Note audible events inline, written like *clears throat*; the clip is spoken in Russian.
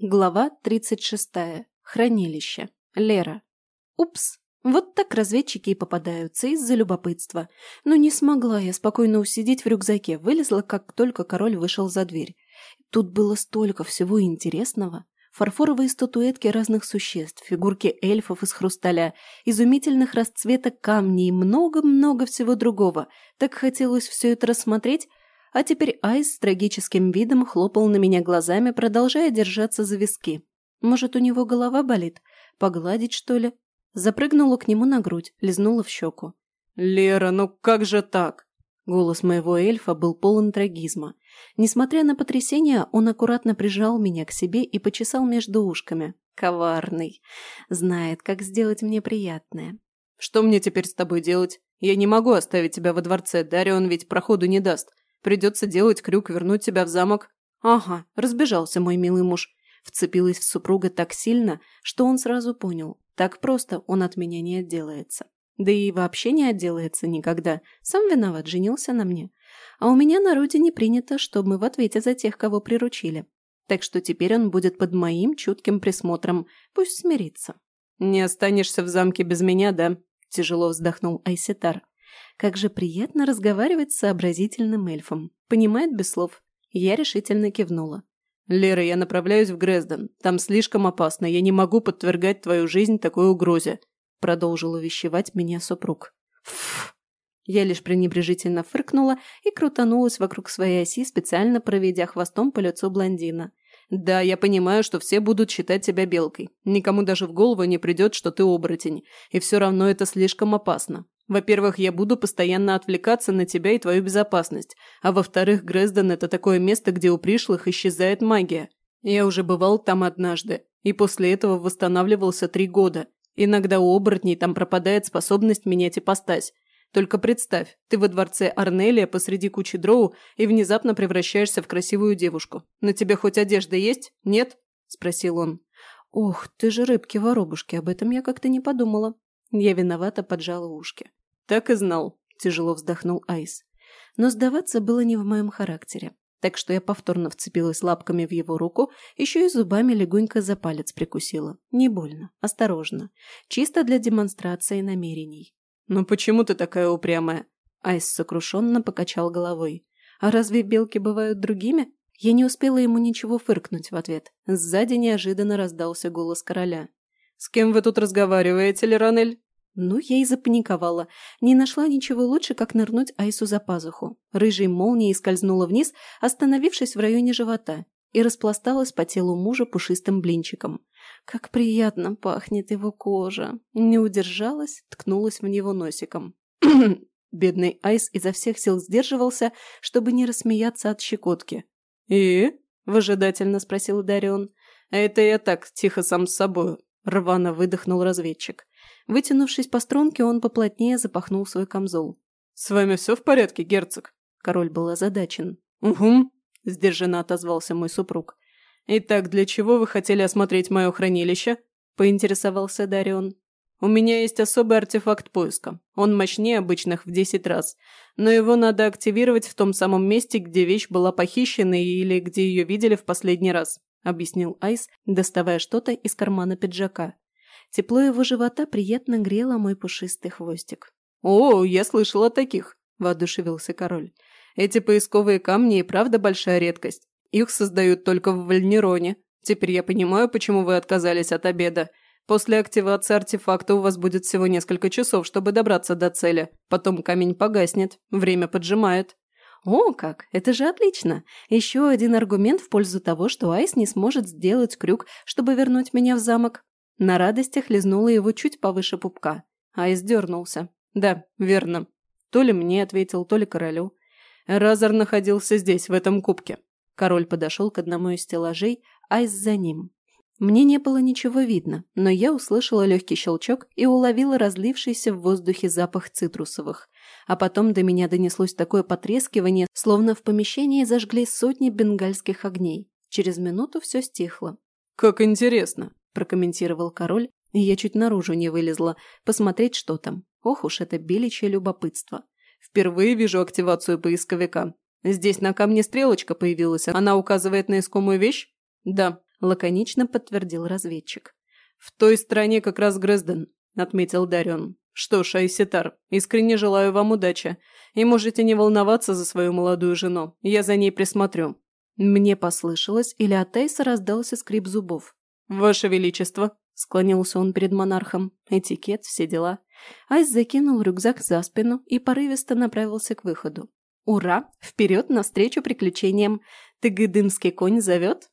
Глава 36. Хранилище. Лера. Упс. Вот так разведчики и попадаются из-за любопытства. Но не смогла я спокойно усидеть в рюкзаке, вылезла, как только король вышел за дверь. Тут было столько всего интересного. Фарфоровые статуэтки разных существ, фигурки эльфов из хрусталя, изумительных расцветок камней и много-много всего другого. Так хотелось все это рассмотреть, а теперь Айс с трагическим видом хлопал на меня глазами, продолжая держаться за виски. Может, у него голова болит? Погладить, что ли? Запрыгнула к нему на грудь, лизнула в щеку. «Лера, ну как же так?» Голос моего эльфа был полон трагизма. Несмотря на потрясение, он аккуратно прижал меня к себе и почесал между ушками. Коварный. Знает, как сделать мне приятное. «Что мне теперь с тобой делать? Я не могу оставить тебя во дворце, Дарион ведь проходу не даст. Придется делать крюк, вернуть тебя в замок. Ага, разбежался мой милый муж. Вцепилась в супруга так сильно, что он сразу понял. Так просто он от меня не отделается. Да и вообще не отделается никогда. Сам виноват, женился на мне. А у меня на родине принято, чтобы мы в ответе за тех, кого приручили. Так что теперь он будет под моим чутким присмотром. Пусть смирится. «Не останешься в замке без меня, да?» – тяжело вздохнул Айсетар. Как же приятно разговаривать с сообразительным эльфом. Понимает без слов. Я решительно кивнула. «Лера, я направляюсь в Грезден. Там слишком опасно. Я не могу подвергать твою жизнь такой угрозе», – продолжил увещевать меня супруг. Фу. Я лишь пренебрежительно фыркнула и крутанулась вокруг своей оси, специально проведя хвостом по лицу блондина. «Да, я понимаю, что все будут считать тебя белкой. Никому даже в голову не придет, что ты оборотень. И все равно это слишком опасно. Во-первых, я буду постоянно отвлекаться на тебя и твою безопасность, а во-вторых, Грезден – это такое место, где у пришлых исчезает магия. Я уже бывал там однажды, и после этого восстанавливался три года. Иногда у оборотней там пропадает способность менять ипостась. Только представь, ты во дворце Арнелия посреди кучи дроу и внезапно превращаешься в красивую девушку. На тебе хоть одежда есть? Нет?» – спросил он. «Ох, ты же рыбки-воробушки, об этом я как-то не подумала». Я виновато поджала ушки. «Так и знал», – тяжело вздохнул Айс. Но сдаваться было не в моем характере, так что я повторно вцепилась лапками в его руку, еще и зубами легонько за палец прикусила. Не больно, осторожно, чисто для демонстрации намерений. «Ну почему ты такая упрямая?» Айс сокрушенно покачал головой. «А разве белки бывают другими?» Я не успела ему ничего фыркнуть в ответ. Сзади неожиданно раздался голос короля. «С кем вы тут разговариваете, Леранель?» Ну, я и запаниковала. Не нашла ничего лучше, как нырнуть Айсу за пазуху. Рыжей молнией скользнула вниз, остановившись в районе живота, и распласталась по телу мужа пушистым блинчиком. Как приятно пахнет его кожа. Не удержалась, ткнулась в него носиком. *clears throat* Бедный Айс изо всех сил сдерживался, чтобы не рассмеяться от щекотки. «И?» – выжидательно спросил Дарион. «Это я так, тихо сам с собой», – рвано выдохнул разведчик. Вытянувшись по струнке, он поплотнее запахнул свой камзол. «С вами все в порядке, герцог?» Король был озадачен. «Угу», – сдержанно отозвался мой супруг. «Итак, для чего вы хотели осмотреть мое хранилище?» – поинтересовался Дарион. «У меня есть особый артефакт поиска. Он мощнее обычных в десять раз. Но его надо активировать в том самом месте, где вещь была похищена или где ее видели в последний раз», – объяснил Айс, доставая что-то из кармана пиджака. Тепло его живота приятно грело мой пушистый хвостик. «О, я слышал о таких», – воодушевился король. «Эти поисковые камни и правда большая редкость. Их создают только в Вальнероне. Теперь я понимаю, почему вы отказались от обеда. После активации артефакта у вас будет всего несколько часов, чтобы добраться до цели. Потом камень погаснет, время поджимает». «О, как! Это же отлично! Еще один аргумент в пользу того, что Айс не сможет сделать крюк, чтобы вернуть меня в замок. На радостях лизнула его чуть повыше пупка. а издернулся. «Да, верно. То ли мне ответил, то ли королю. Разор находился здесь, в этом кубке». Король подошел к одному из стеллажей, Айс за ним. Мне не было ничего видно, но я услышала легкий щелчок и уловила разлившийся в воздухе запах цитрусовых. А потом до меня донеслось такое потрескивание, словно в помещении зажгли сотни бенгальских огней. Через минуту все стихло. «Как интересно!» Прокомментировал король, и я чуть наружу не вылезла, посмотреть, что там. Ох уж это беличье любопытство. Впервые вижу активацию поисковика. Здесь на камне стрелочка появилась, она указывает на искомую вещь? Да. лаконично подтвердил разведчик. «В той стране как раз Грезден», — отметил Дарион. «Что ж, Айситар, искренне желаю вам удачи. И можете не волноваться за свою молодую жену. Я за ней присмотрю». Мне послышалось, или от Эйса раздался скрип зубов. «Ваше Величество!» – склонился он перед монархом. Этикет, все дела. Айс закинул рюкзак за спину и порывисто направился к выходу. «Ура! Вперед навстречу приключениям! Ты гыдымский конь зовет?»